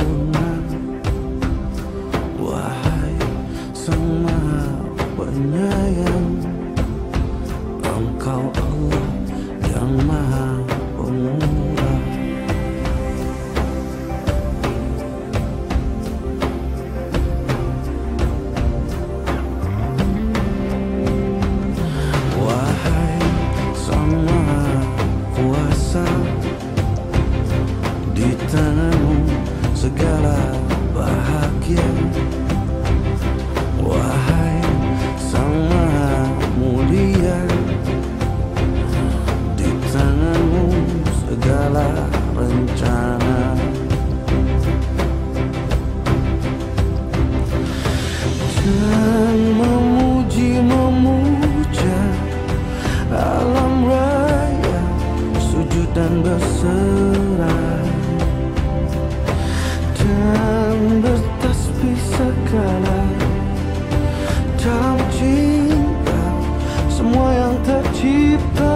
own bahagia. cheaper.